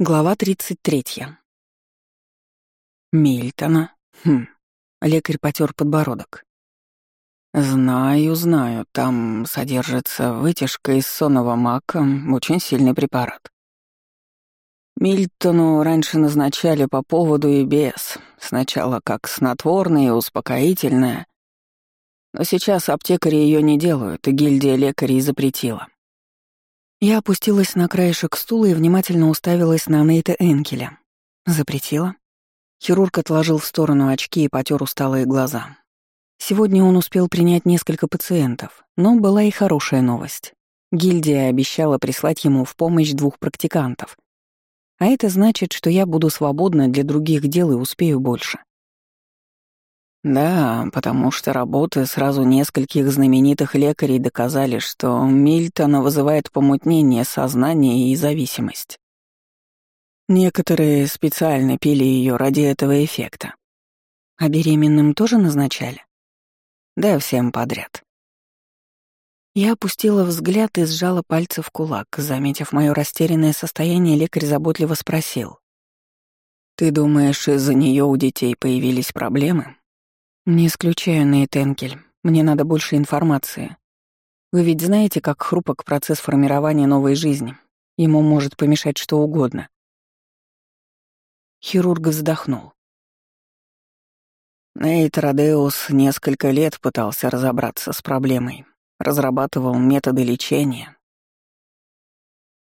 Глава 33. Мильтона. Хм. Лекарь потер подбородок. Знаю, знаю, там содержится вытяжка из сонного мака, очень сильный препарат. Мильтону раньше назначали по поводу и без. Сначала как снотворное и успокоительное. Но сейчас аптекари ее не делают, и гильдия лекарей запретила. Я опустилась на краешек стула и внимательно уставилась на Нейта Энкеля. Запретила? Хирург отложил в сторону очки и потер усталые глаза. Сегодня он успел принять несколько пациентов, но была и хорошая новость. Гильдия обещала прислать ему в помощь двух практикантов. А это значит, что я буду свободна для других дел и успею больше. Да, потому что работы сразу нескольких знаменитых лекарей доказали, что Мильтона вызывает помутнение сознания и зависимость. Некоторые специально пили ее ради этого эффекта. А беременным тоже назначали? Да, всем подряд. Я опустила взгляд и сжала пальцы в кулак. Заметив мое растерянное состояние, лекарь заботливо спросил. «Ты думаешь, из-за нее у детей появились проблемы?» «Не исключаю, Нейт Энкель. Мне надо больше информации. Вы ведь знаете, как хрупок процесс формирования новой жизни. Ему может помешать что угодно». Хирург вздохнул. Нейт Родеус несколько лет пытался разобраться с проблемой, разрабатывал методы лечения.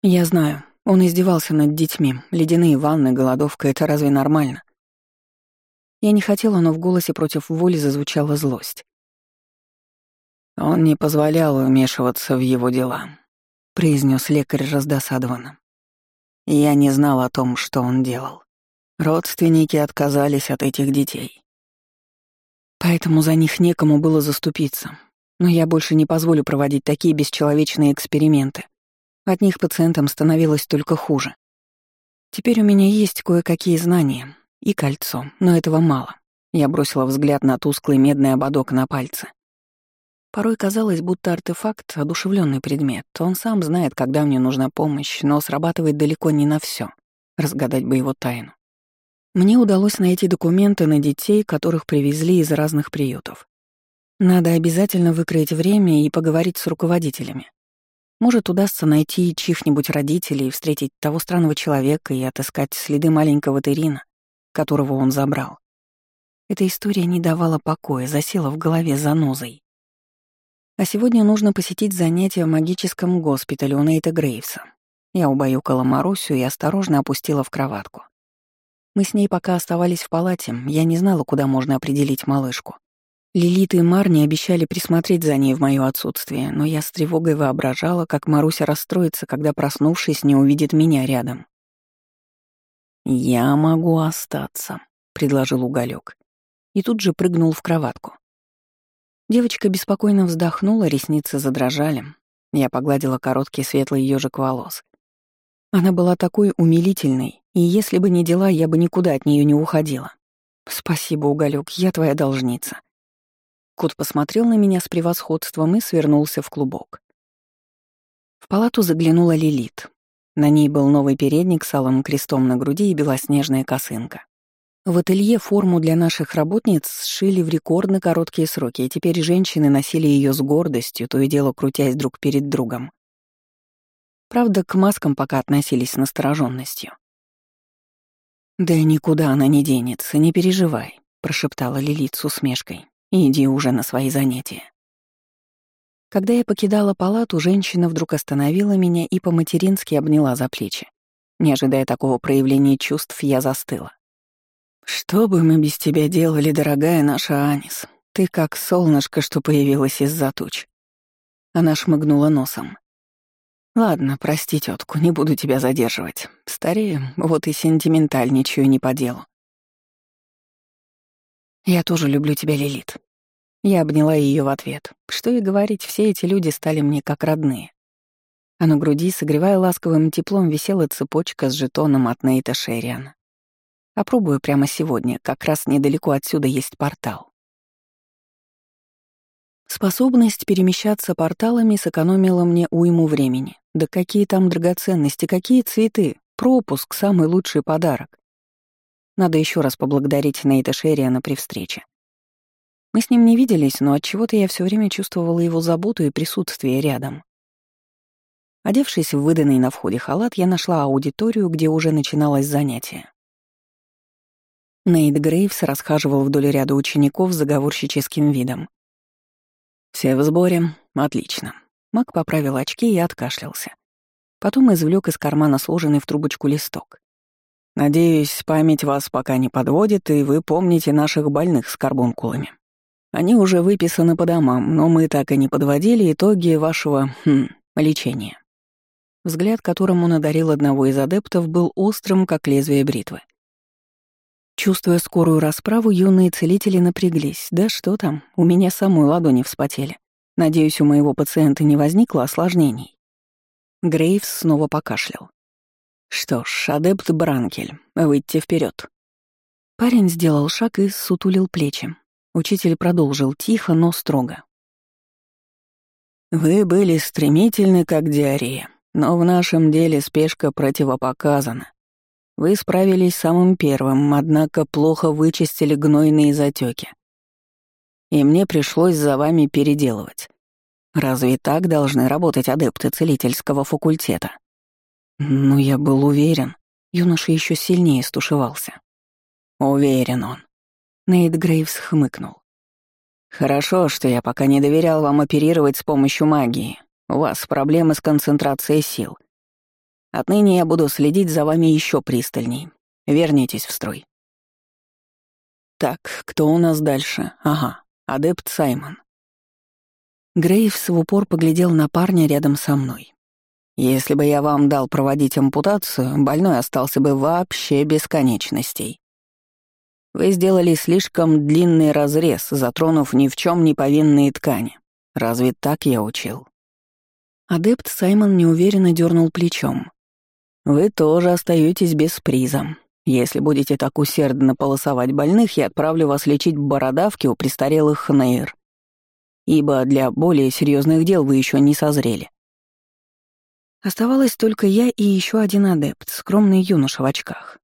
«Я знаю. Он издевался над детьми. Ледяные ванны, голодовка — это разве нормально?» Я не хотела, но в голосе против воли зазвучала злость. «Он не позволял вмешиваться в его дела», — произнес лекарь раздосадованно. «Я не знал о том, что он делал. Родственники отказались от этих детей. Поэтому за них некому было заступиться. Но я больше не позволю проводить такие бесчеловечные эксперименты. От них пациентам становилось только хуже. Теперь у меня есть кое-какие знания, и кольцо, но этого мало. Я бросила взгляд на тусклый медный ободок на пальце. Порой казалось, будто артефакт — одушевленный предмет. Он сам знает, когда мне нужна помощь, но срабатывает далеко не на все. Разгадать бы его тайну. Мне удалось найти документы на детей, которых привезли из разных приютов. Надо обязательно выкроить время и поговорить с руководителями. Может, удастся найти чьих-нибудь родителей, встретить того странного человека и отыскать следы маленького Терина, которого он забрал. Эта история не давала покоя, засела в голове занозой. А сегодня нужно посетить занятия в магическом госпитале у Нейта Грейвса. Я убаюкала Марусю и осторожно опустила в кроватку. Мы с ней пока оставались в палате, я не знала, куда можно определить малышку. Лилит и Марни обещали присмотреть за ней в моё отсутствие, но я с тревогой воображала, как Маруся расстроится, когда, проснувшись, не увидит меня рядом. «Я могу остаться», — предложил уголек. И тут же прыгнул в кроватку. Девочка беспокойно вздохнула, ресницы задрожали. Я погладила короткий светлый ежик волос. Она была такой умилительной, и если бы не дела, я бы никуда от нее не уходила. «Спасибо, уголек, я твоя должница». Кот посмотрел на меня с превосходством и свернулся в клубок. В палату заглянула Лилит. На ней был новый передник с алым крестом на груди и белоснежная косынка. В ателье форму для наших работниц сшили в рекордно короткие сроки, и теперь женщины носили ее с гордостью, то и дело крутясь друг перед другом. Правда, к маскам пока относились с настороженностью. «Да никуда она не денется, не переживай», — прошептала Лилит с усмешкой. «Иди уже на свои занятия». Когда я покидала палату, женщина вдруг остановила меня и по-матерински обняла за плечи. Не ожидая такого проявления чувств, я застыла. «Что бы мы без тебя делали, дорогая наша Анис? Ты как солнышко, что появилось из-за туч». Она шмыгнула носом. «Ладно, прости, тетку, не буду тебя задерживать. Старею, вот и сентиментальничаю не по делу». «Я тоже люблю тебя, Лилит», я обняла ее в ответ. Что и говорить, все эти люди стали мне как родные. А на груди, согревая ласковым теплом, висела цепочка с жетоном от Нейта Шерриана. Опробую прямо сегодня, как раз недалеко отсюда есть портал. Способность перемещаться порталами сэкономила мне уйму времени. Да какие там драгоценности, какие цветы, Пропуск — самый лучший подарок. Надо еще раз поблагодарить Нейта Шерриана при встрече. Мы с ним не виделись, но от чего то я все время чувствовала его заботу и присутствие рядом. Одевшись в выданный на входе халат, я нашла аудиторию, где уже начиналось занятие. Нейт Грейвс расхаживал вдоль ряда учеников с заговорщическим видом. «Все в сборе. Отлично». Мак поправил очки и откашлялся. Потом извлек из кармана сложенный в трубочку листок. «Надеюсь, память вас пока не подводит, и вы помните наших больных с карбункулами. Они уже выписаны по домам, но мы так и не подводили итоги вашего, хм, лечения». Взгляд, которым он одарил одного из адептов, был острым, как лезвие бритвы. Чувствуя скорую расправу, юные целители напряглись. Да что там, у меня самой ладони вспотели. Надеюсь, у моего пациента не возникло осложнений. Грейвс снова покашлял. Что ж, адепт Бранкель, выйти вперед. Парень сделал шаг и сутулил плечи. Учитель продолжил тихо, но строго. «Вы были стремительны, как диарея, но в нашем деле спешка противопоказана. Вы справились самым первым, однако плохо вычистили гнойные затеки. И мне пришлось за вами переделывать. Разве так должны работать адепты целительского факультета? Ну, я был уверен. Юноша еще сильнее стушевался. Уверен он. Нейт Грейвс хмыкнул. «Хорошо, что я пока не доверял вам оперировать с помощью магии. У вас проблемы с концентрацией сил. Отныне я буду следить за вами еще пристальней. Вернитесь в строй. Так, кто у нас дальше? Ага, адепт Саймон. Грейвс в упор поглядел на парня рядом со мной. Если бы я вам дал проводить ампутацию, больной остался бы вообще без конечностей. Вы сделали слишком длинный разрез, затронув ни в чем не повинные ткани. Разве так я учил? Адепт Саймон неуверенно дернул плечом. Вы тоже остаетесь без приза. Если будете так усердно полосовать больных, я отправлю вас лечить бородавки у престарелых хнейр. Ибо для более серьезных дел вы еще не созрели. Оставалось только я и еще один адепт, скромный юноша в очках.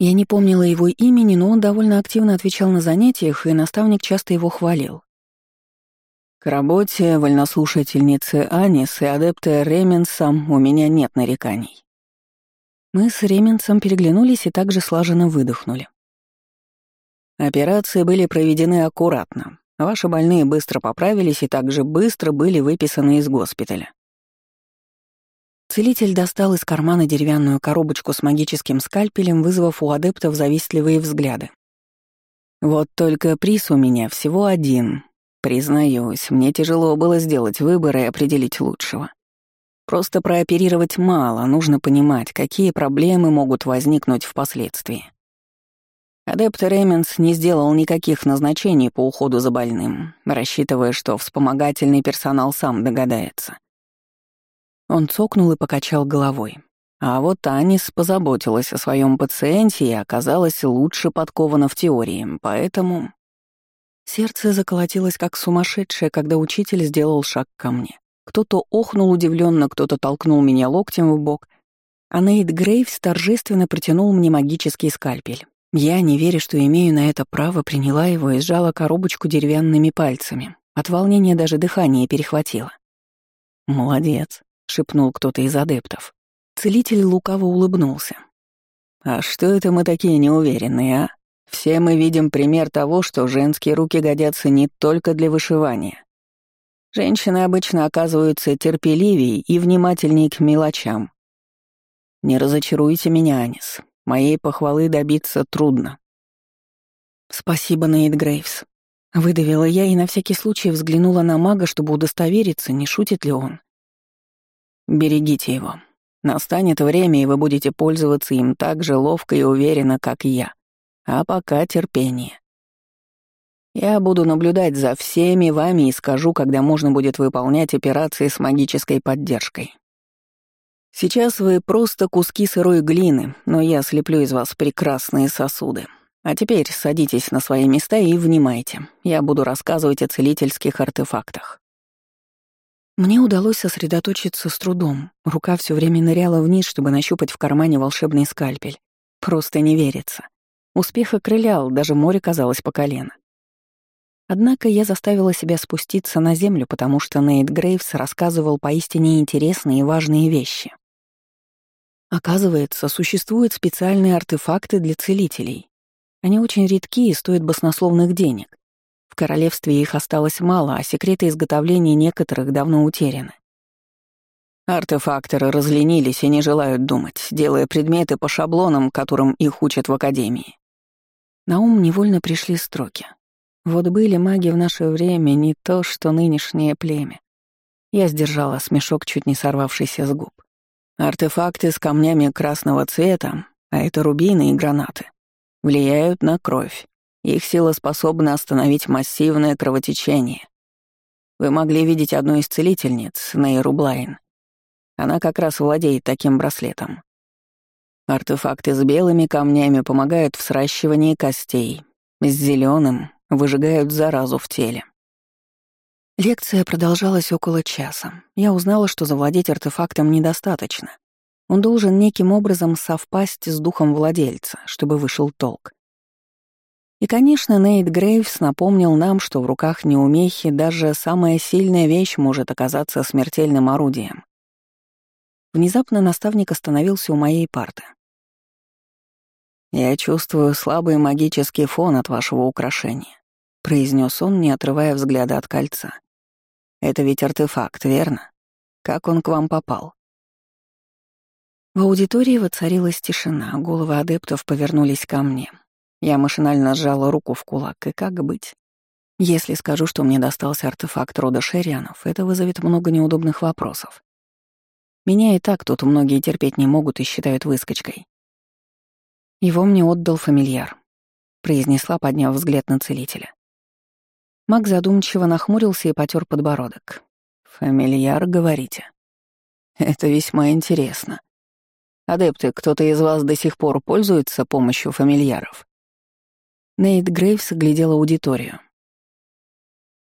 Я не помнила его имени, но он довольно активно отвечал на занятиях, и наставник часто его хвалил. К работе вольнослушательницы Анис и адепта Ременсом у меня нет нареканий. Мы с Ременцем переглянулись и также слаженно выдохнули. Операции были проведены аккуратно. Ваши больные быстро поправились и также быстро были выписаны из госпиталя. Целитель достал из кармана деревянную коробочку с магическим скальпелем, вызвав у адептов завистливые взгляды. «Вот только приз у меня всего один. Признаюсь, мне тяжело было сделать выбор и определить лучшего. Просто прооперировать мало, нужно понимать, какие проблемы могут возникнуть впоследствии. Адепт Ременс не сделал никаких назначений по уходу за больным, рассчитывая, что вспомогательный персонал сам догадается. Он цокнул и покачал головой. А вот Анис позаботилась о своем пациенте и оказалась лучше подкована в теории, поэтому... Сердце заколотилось как сумасшедшее, когда учитель сделал шаг ко мне. Кто-то охнул удивленно, кто-то толкнул меня локтем в бок, а Нейт Грейвс торжественно протянул мне магический скальпель. Я, не веря, что имею на это право, приняла его и сжала коробочку деревянными пальцами. От волнения даже дыхание перехватило. «Молодец», — шепнул кто-то из адептов. Целитель лукаво улыбнулся. «А что это мы такие неуверенные, а? Все мы видим пример того, что женские руки годятся не только для вышивания. Женщины обычно оказываются терпеливее и внимательнее к мелочам. Не разочаруйте меня, Анис. Моей похвалы добиться трудно. Спасибо, Нейт Грейвс. Выдавила я и на всякий случай взглянула на мага, чтобы удостовериться, не шутит ли он. Берегите его. Настанет время, и вы будете пользоваться им так же ловко и уверенно, как я. А пока терпение. Я буду наблюдать за всеми вами и скажу, когда можно будет выполнять операции с магической поддержкой. Сейчас вы просто куски сырой глины, но я слеплю из вас прекрасные сосуды. А теперь садитесь на свои места и внимайте. Я буду рассказывать о целительских артефактах. Мне удалось сосредоточиться с трудом. Рука все время ныряла вниз, чтобы нащупать в кармане волшебный скальпель. Просто не верится. Успех окрылял, даже море казалось по колено. Однако я заставила себя спуститься на землю, потому что Нейт Грейвс рассказывал поистине интересные и важные вещи. Оказывается, существуют специальные артефакты для целителей. Они очень редки и стоят баснословных денег. Королевстве их осталось мало, а секреты изготовления некоторых давно утеряны. Артефакторы разленились и не желают думать, делая предметы по шаблонам, которым их учат в академии. На ум невольно пришли строки. Вот были маги в наше время не то, что нынешнее племя. Я сдержала смешок, чуть не сорвавшийся с губ. Артефакты с камнями красного цвета, а это рубины и гранаты, влияют на кровь, их сила способна остановить массивное кровотечение. Вы могли видеть одну из целительниц, Нейру Блайн. Она как раз владеет таким браслетом. Артефакты с белыми камнями помогают в сращивании костей, с зеленым выжигают заразу в теле. Лекция продолжалась около часа. Я узнала, что завладеть артефактом недостаточно. Он должен неким образом совпасть с духом владельца, чтобы вышел толк. И, конечно, Нейт Грейвс напомнил нам, что в руках неумехи даже самая сильная вещь может оказаться смертельным орудием. Внезапно наставник остановился у моей парты. «Я чувствую слабый магический фон от вашего украшения», — произнес он, не отрывая взгляда от кольца. «Это ведь артефакт, верно? Как он к вам попал?» В аудитории воцарилась тишина, головы адептов повернулись ко мне. Я машинально сжала руку в кулак, и как быть? Если скажу, что мне достался артефакт рода Шерианов, это вызовет много неудобных вопросов. Меня и так тут многие терпеть не могут и считают выскочкой. Его мне отдал фамильяр, произнесла, подняв взгляд на целителя. Маг задумчиво нахмурился и потер подбородок. «Фамильяр, говорите?» «Это весьма интересно. Адепты, кто-то из вас до сих пор пользуется помощью фамильяров?» Нейт Грейвс глядел аудиторию.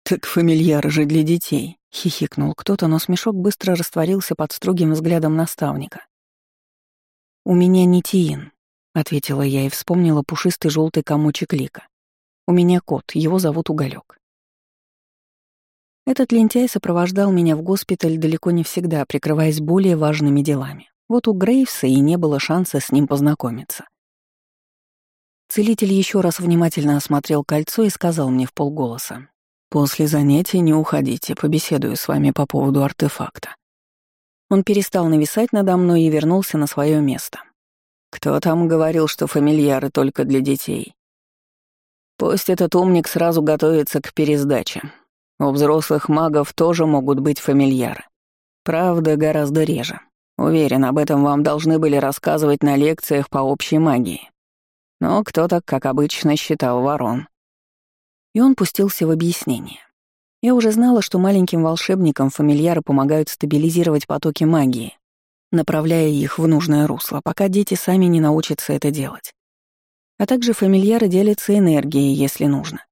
«Так фамильяр же для детей», — хихикнул кто-то, но смешок быстро растворился под строгим взглядом наставника. «У меня не Тиин», — ответила я и вспомнила пушистый желтый комочек лика. «У меня кот, его зовут Уголек. Этот лентяй сопровождал меня в госпиталь далеко не всегда, прикрываясь более важными делами. Вот у Грейвса и не было шанса с ним познакомиться. Целитель еще раз внимательно осмотрел кольцо и сказал мне в полголоса. «После занятий не уходите, побеседую с вами по поводу артефакта». Он перестал нависать надо мной и вернулся на свое место. «Кто там говорил, что фамильяры только для детей?» «Пусть этот умник сразу готовится к пересдаче. У взрослых магов тоже могут быть фамильяры. Правда, гораздо реже. Уверен, об этом вам должны были рассказывать на лекциях по общей магии. Но кто-то, как обычно, считал ворон. И он пустился в объяснение. Я уже знала, что маленьким волшебникам фамильяры помогают стабилизировать потоки магии, направляя их в нужное русло, пока дети сами не научатся это делать. А также фамильяры делятся энергией, если нужно.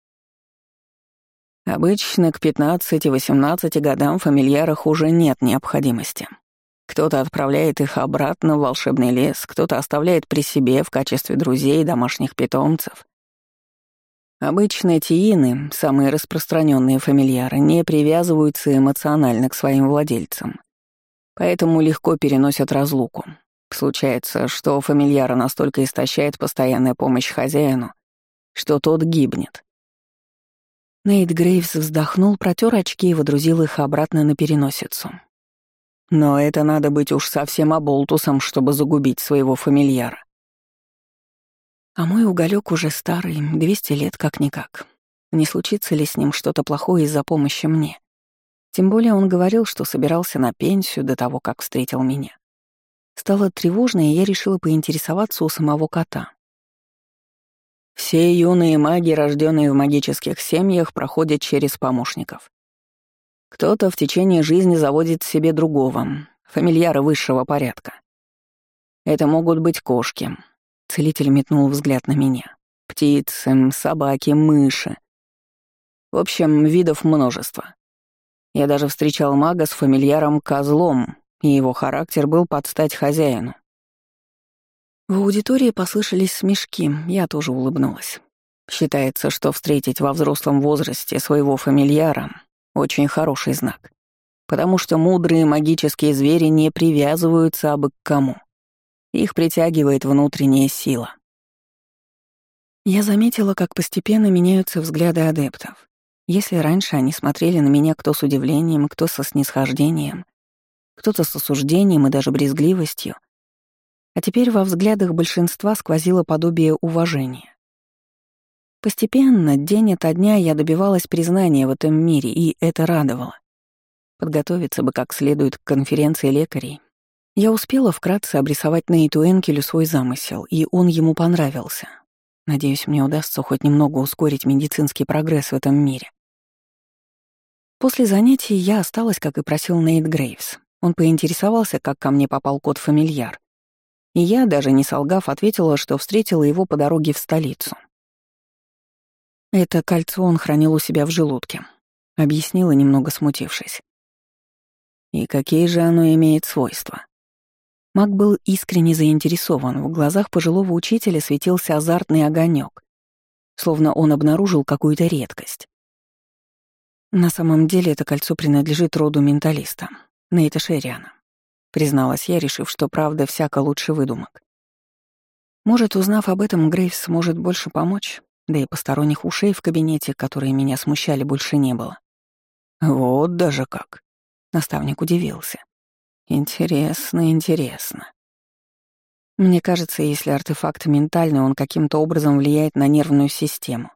Обычно к 15-18 годам фамильярах уже нет необходимости. Кто-то отправляет их обратно в волшебный лес, кто-то оставляет при себе в качестве друзей домашних питомцев. Обычно тиины, самые распространенные фамильяры, не привязываются эмоционально к своим владельцам, поэтому легко переносят разлуку. Случается, что фамильяра настолько истощает постоянная помощь хозяину, что тот гибнет. Нейт Грейвс вздохнул, протер очки и водрузил их обратно на переносицу. Но это надо быть уж совсем оболтусом, чтобы загубить своего фамильяра. А мой уголек уже старый, 200 лет как-никак. Не случится ли с ним что-то плохое из-за помощи мне? Тем более он говорил, что собирался на пенсию до того, как встретил меня. Стало тревожно, и я решила поинтересоваться у самого кота. Все юные маги, рожденные в магических семьях, проходят через помощников. Кто-то в течение жизни заводит себе другого, фамильяра высшего порядка. Это могут быть кошки. Целитель метнул взгляд на меня. Птицы, собаки, мыши. В общем, видов множество. Я даже встречал мага с фамильяром Козлом, и его характер был под стать хозяину. В аудитории послышались смешки, я тоже улыбнулась. Считается, что встретить во взрослом возрасте своего фамильяра — очень хороший знак, потому что мудрые магические звери не привязываются абы к кому. Их притягивает внутренняя сила. Я заметила, как постепенно меняются взгляды адептов. Если раньше они смотрели на меня кто с удивлением, кто со снисхождением, кто-то с осуждением и даже брезгливостью, а теперь во взглядах большинства сквозило подобие уважения. Постепенно, день ото дня, я добивалась признания в этом мире, и это радовало. Подготовиться бы как следует к конференции лекарей. Я успела вкратце обрисовать Нейту Энкелю свой замысел, и он ему понравился. Надеюсь, мне удастся хоть немного ускорить медицинский прогресс в этом мире. После занятий я осталась, как и просил Нейт Грейвс. Он поинтересовался, как ко мне попал кот-фамильяр. И я, даже не солгав, ответила, что встретила его по дороге в столицу. Это кольцо он хранил у себя в желудке, объяснила, немного смутившись. И какие же оно имеет свойства? Маг был искренне заинтересован, в глазах пожилого учителя светился азартный огонек, словно он обнаружил какую-то редкость. На самом деле это кольцо принадлежит роду менталиста, Нейта Шериана, призналась я, решив, что правда всяко лучше выдумок. Может, узнав об этом, Грейвс сможет больше помочь, да и посторонних ушей в кабинете, которые меня смущали, больше не было. Вот даже как. Наставник удивился. Интересно, интересно. Мне кажется, если артефакт ментальный, он каким-то образом влияет на нервную систему.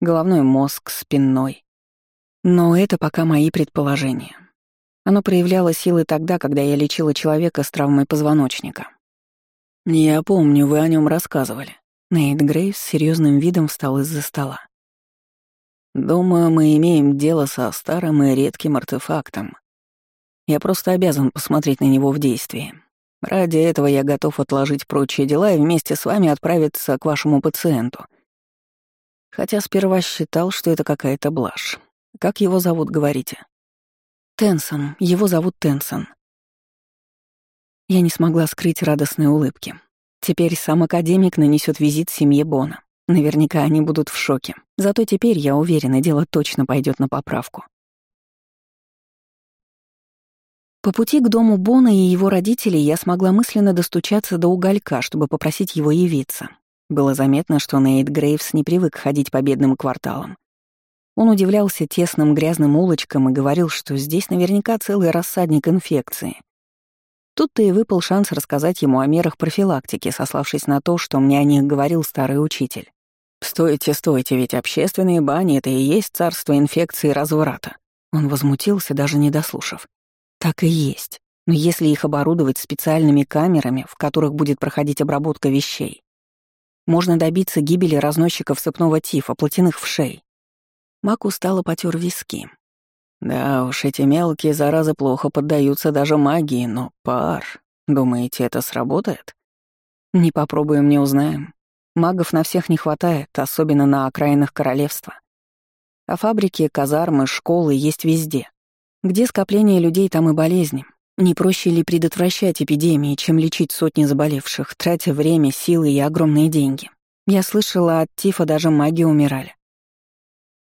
Головной мозг, спинной. Но это пока мои предположения. Оно проявляло силы тогда, когда я лечила человека с травмой позвоночника. Я помню, вы о нем рассказывали. Нейт Грейвс с серьезным видом встал из-за стола. Думаю, мы имеем дело со старым и редким артефактом, я просто обязан посмотреть на него в действии. Ради этого я готов отложить прочие дела и вместе с вами отправиться к вашему пациенту. Хотя сперва считал, что это какая-то блажь. Как его зовут, говорите? Тенсон. Его зовут Тенсон. Я не смогла скрыть радостные улыбки. Теперь сам академик нанесет визит семье Бона. Наверняка они будут в шоке. Зато теперь, я уверена, дело точно пойдет на поправку. По пути к дому Бона и его родителей я смогла мысленно достучаться до уголька, чтобы попросить его явиться. Было заметно, что Нейт Грейвс не привык ходить по бедным кварталам. Он удивлялся тесным грязным улочкам и говорил, что здесь наверняка целый рассадник инфекции. Тут-то и выпал шанс рассказать ему о мерах профилактики, сославшись на то, что мне о них говорил старый учитель. «Стойте, стойте, ведь общественные бани — это и есть царство инфекции и разврата». Он возмутился, даже не дослушав. Так и есть. Но если их оборудовать специальными камерами, в которых будет проходить обработка вещей, можно добиться гибели разносчиков сыпного тифа, плотяных вшей. Мак устало потер виски. Да уж, эти мелкие заразы плохо поддаются даже магии, но пар... Думаете, это сработает? Не попробуем, не узнаем. Магов на всех не хватает, особенно на окраинах королевства. А фабрики, казармы, школы есть везде. Где скопление людей, там и болезни. Не проще ли предотвращать эпидемии, чем лечить сотни заболевших, тратя время, силы и огромные деньги? Я слышала, от тифа даже маги умирали.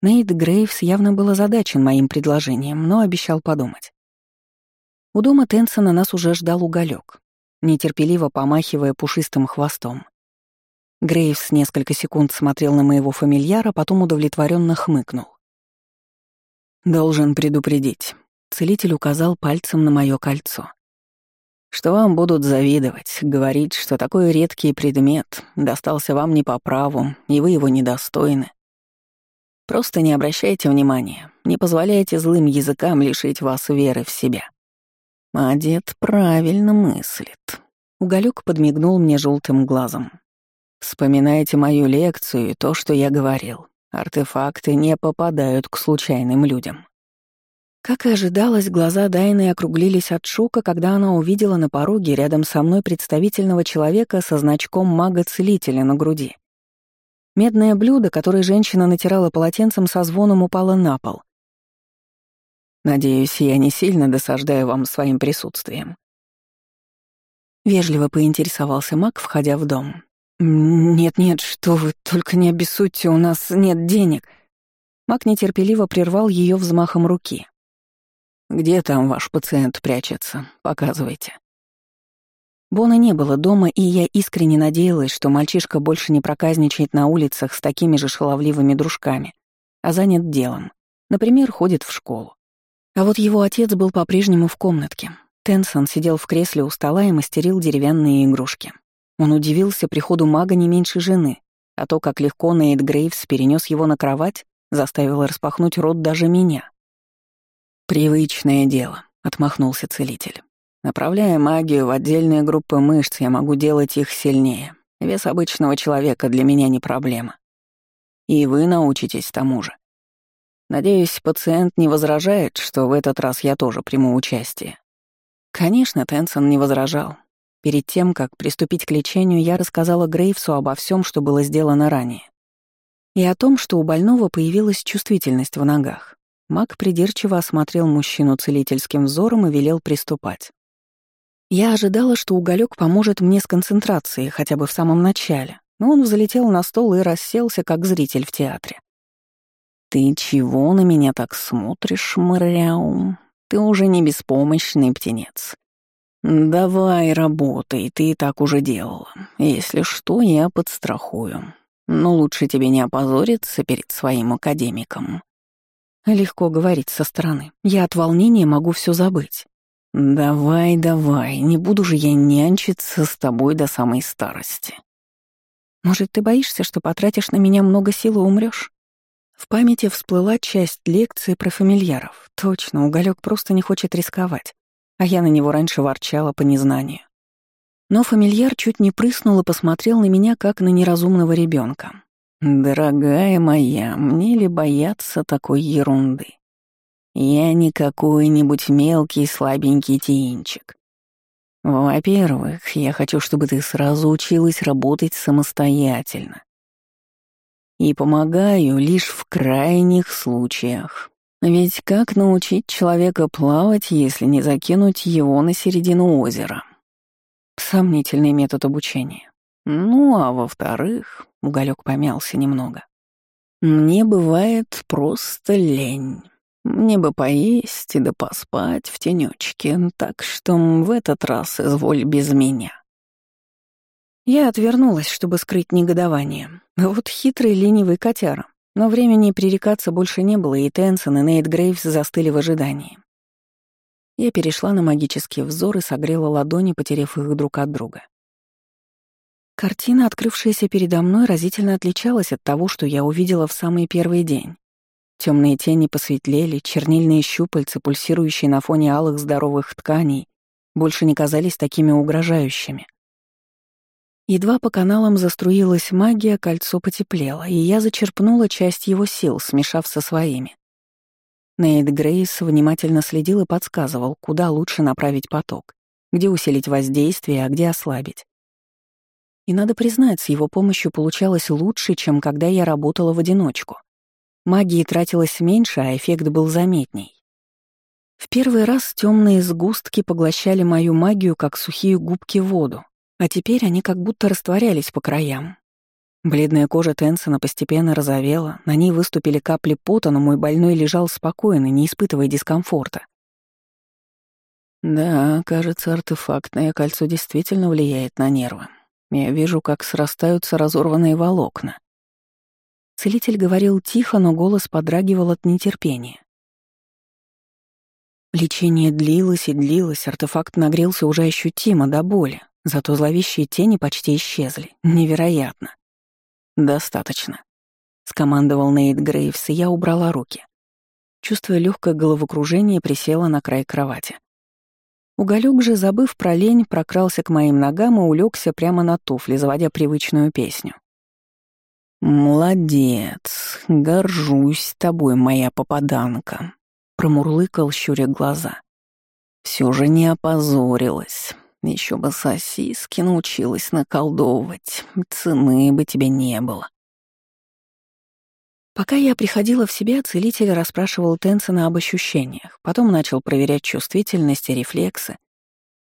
Нейт Грейвс явно был озадачен моим предложением, но обещал подумать. У дома Тенсона нас уже ждал уголек, нетерпеливо помахивая пушистым хвостом. Грейвс несколько секунд смотрел на моего фамильяра, потом удовлетворенно хмыкнул. «Должен предупредить», — целитель указал пальцем на мое кольцо. «Что вам будут завидовать, говорить, что такой редкий предмет достался вам не по праву, и вы его недостойны. Просто не обращайте внимания, не позволяйте злым языкам лишить вас веры в себя». А дед правильно мыслит. Уголек подмигнул мне желтым глазом. «Вспоминайте мою лекцию и то, что я говорил. Артефакты не попадают к случайным людям. Как и ожидалось, глаза Дайны округлились от шока, когда она увидела на пороге рядом со мной представительного человека со значком мага-целителя на груди. Медное блюдо, которое женщина натирала полотенцем, со звоном упало на пол. Надеюсь, я не сильно досаждаю вам своим присутствием». Вежливо поинтересовался Мак, входя в дом. «Нет-нет, что вы, только не обессудьте, у нас нет денег». Мак нетерпеливо прервал ее взмахом руки. «Где там ваш пациент прячется? Показывайте». Бона не было дома, и я искренне надеялась, что мальчишка больше не проказничает на улицах с такими же шаловливыми дружками, а занят делом. Например, ходит в школу. А вот его отец был по-прежнему в комнатке, Тенсон сидел в кресле у стола и мастерил деревянные игрушки. Он удивился приходу мага не меньше жены, а то, как легко Нейт Грейвс перенес его на кровать, заставило распахнуть рот даже меня. «Привычное дело», — отмахнулся целитель. «Направляя магию в отдельные группы мышц, я могу делать их сильнее. Вес обычного человека для меня не проблема. И вы научитесь тому же. Надеюсь, пациент не возражает, что в этот раз я тоже приму участие. Конечно, Тенсон не возражал. Перед тем, как приступить к лечению, я рассказала Грейвсу обо всем, что было сделано ранее. И о том, что у больного появилась чувствительность в ногах. Маг придирчиво осмотрел мужчину целительским взором и велел приступать. Я ожидала, что уголек поможет мне с концентрацией хотя бы в самом начале, но он взлетел на стол и расселся, как зритель в театре. «Ты чего на меня так смотришь, Мряум?» Ты уже не беспомощный птенец. Давай работай, ты и так уже делала. Если что, я подстрахую. Но лучше тебе не опозориться перед своим академиком. Легко говорить со стороны. Я от волнения могу все забыть. Давай, давай, не буду же я нянчиться с тобой до самой старости. Может, ты боишься, что потратишь на меня много сил и умрешь? В памяти всплыла часть лекции про фамильяров. Точно, уголек просто не хочет рисковать. А я на него раньше ворчала по незнанию. Но фамильяр чуть не прыснул и посмотрел на меня, как на неразумного ребенка. «Дорогая моя, мне ли бояться такой ерунды? Я не какой-нибудь мелкий слабенький тиинчик. Во-первых, я хочу, чтобы ты сразу училась работать самостоятельно. И помогаю лишь в крайних случаях. Ведь как научить человека плавать, если не закинуть его на середину озера? Сомнительный метод обучения. Ну, а во-вторых, уголек помялся немного. Мне бывает просто лень. Мне бы поесть и да поспать в тенечке, так что в этот раз изволь без меня. Я отвернулась, чтобы скрыть негодование. Вот хитрый ленивый котяра. Но времени пререкаться больше не было, и Тенсон и Нейт Грейвс застыли в ожидании. Я перешла на магический взор и согрела ладони, потеряв их друг от друга. Картина, открывшаяся передо мной, разительно отличалась от того, что я увидела в самый первый день. Темные тени посветлели, чернильные щупальца, пульсирующие на фоне алых здоровых тканей, больше не казались такими угрожающими. Едва по каналам заструилась магия, кольцо потеплело, и я зачерпнула часть его сил, смешав со своими. Нейт Грейс внимательно следил и подсказывал, куда лучше направить поток, где усилить воздействие, а где ослабить. И надо признать, с его помощью получалось лучше, чем когда я работала в одиночку. Магии тратилось меньше, а эффект был заметней. В первый раз темные сгустки поглощали мою магию, как сухие губки воду, а теперь они как будто растворялись по краям. Бледная кожа Тенсона постепенно розовела, на ней выступили капли пота, но мой больной лежал спокойно, не испытывая дискомфорта. Да, кажется, артефактное кольцо действительно влияет на нервы. Я вижу, как срастаются разорванные волокна. Целитель говорил тихо, но голос подрагивал от нетерпения. Лечение длилось и длилось, артефакт нагрелся уже ощутимо до боли. Зато зловещие тени почти исчезли. Невероятно. «Достаточно», — скомандовал Нейт Грейвс, и я убрала руки. Чувствуя легкое головокружение, присела на край кровати. Уголек же, забыв про лень, прокрался к моим ногам и улегся прямо на туфли, заводя привычную песню. «Молодец, горжусь тобой, моя попаданка», — промурлыкал, щуря глаза. Все же не опозорилась. Еще бы сосиски научилась наколдовывать, цены бы тебе не было. Пока я приходила в себя, целитель расспрашивал Тенсона об ощущениях, потом начал проверять чувствительность и рефлексы.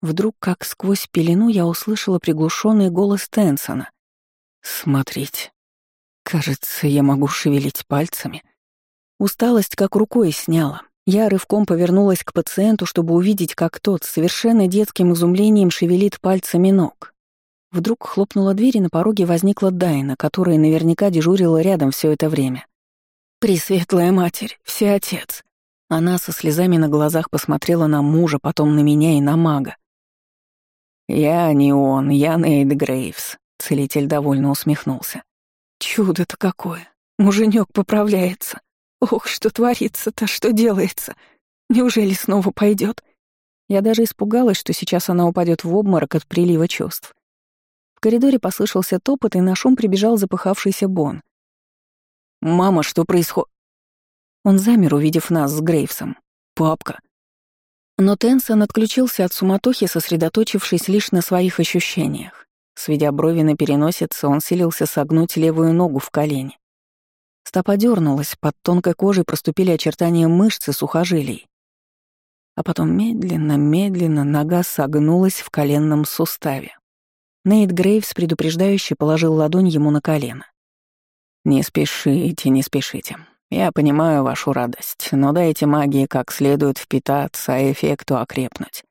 Вдруг, как сквозь пелену, я услышала приглушенный голос Тенсона. «Смотрите, кажется, я могу шевелить пальцами». Усталость как рукой сняла. Я рывком повернулась к пациенту, чтобы увидеть, как тот совершенно детским изумлением шевелит пальцами ног. Вдруг хлопнула дверь, и на пороге возникла Дайна, которая наверняка дежурила рядом все это время. «Пресветлая матерь, всеотец!» Она со слезами на глазах посмотрела на мужа, потом на меня и на мага. «Я не он, я Нейт Грейвс», — целитель довольно усмехнулся. «Чудо-то какое! Муженек поправляется! Ох, что творится-то, что делается! Неужели снова пойдет? Я даже испугалась, что сейчас она упадет в обморок от прилива чувств. В коридоре послышался топот, и на шум прибежал запыхавшийся Бон. «Мама, что происходит?» Он замер, увидев нас с Грейвсом. «Папка». Но Тенсон отключился от суматохи, сосредоточившись лишь на своих ощущениях. Сведя брови на переносице, он силился согнуть левую ногу в колени. Стопа дернулась, под тонкой кожей проступили очертания мышц и сухожилий. А потом медленно-медленно нога согнулась в коленном суставе. Нейт Грейвс предупреждающе положил ладонь ему на колено. «Не спешите, не спешите. Я понимаю вашу радость, но дайте магии как следует впитаться, а эффекту окрепнуть.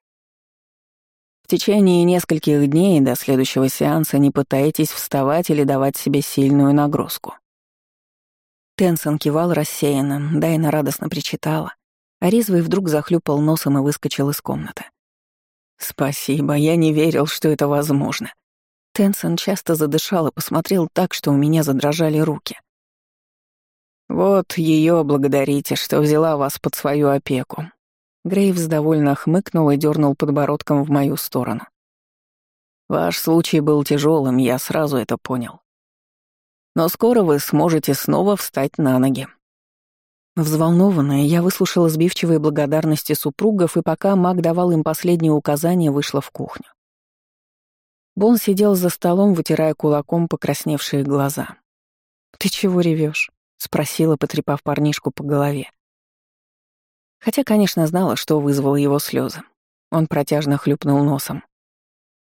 В течение нескольких дней до следующего сеанса не пытайтесь вставать или давать себе сильную нагрузку». Тенсон кивал рассеянно, Дайна радостно причитала, а резвый вдруг захлюпал носом и выскочил из комнаты. «Спасибо, я не верил, что это возможно», Тенсон часто задышал и посмотрел так, что у меня задрожали руки. «Вот ее благодарите, что взяла вас под свою опеку». Грейвс довольно хмыкнул и дернул подбородком в мою сторону. «Ваш случай был тяжелым, я сразу это понял. Но скоро вы сможете снова встать на ноги». Взволнованная, я выслушала сбивчивые благодарности супругов, и пока маг давал им последние указания, вышла в кухню. Бон сидел за столом, вытирая кулаком покрасневшие глаза. «Ты чего ревешь? спросила, потрепав парнишку по голове. Хотя, конечно, знала, что вызвало его слезы. Он протяжно хлюпнул носом.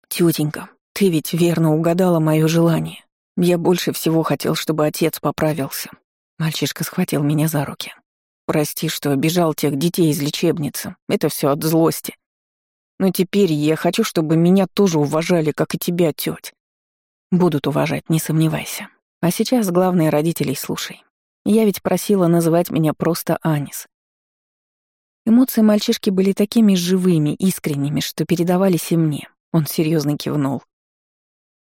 «Тётенька, ты ведь верно угадала мое желание. Я больше всего хотел, чтобы отец поправился». Мальчишка схватил меня за руки. «Прости, что обижал тех детей из лечебницы. Это все от злости. Но теперь я хочу, чтобы меня тоже уважали, как и тебя, тёть. Будут уважать, не сомневайся. А сейчас главное родителей слушай. Я ведь просила называть меня просто Анис. Эмоции мальчишки были такими живыми, искренними, что передавались и мне. Он серьезно кивнул.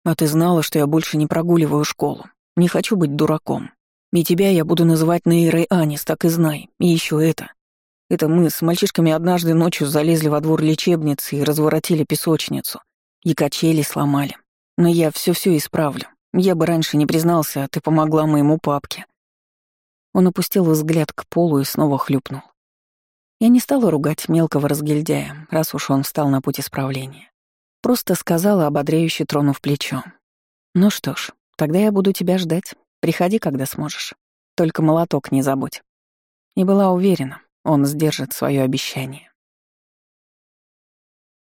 «А ты знала, что я больше не прогуливаю школу. Не хочу быть дураком. И тебя я буду называть Нейрой Анис, так и знай. И еще это. Это мы с мальчишками однажды ночью залезли во двор лечебницы и разворотили песочницу. И качели сломали. Но я все-все исправлю. Я бы раньше не признался, а ты помогла моему папке». Он опустил взгляд к полу и снова хлюпнул. Я не стала ругать мелкого разгильдяя, раз уж он встал на путь исправления. Просто сказала, ободряюще тронув плечо. «Ну что ж, тогда я буду тебя ждать. Приходи, когда сможешь. Только молоток не забудь». И была уверена, он сдержит свое обещание.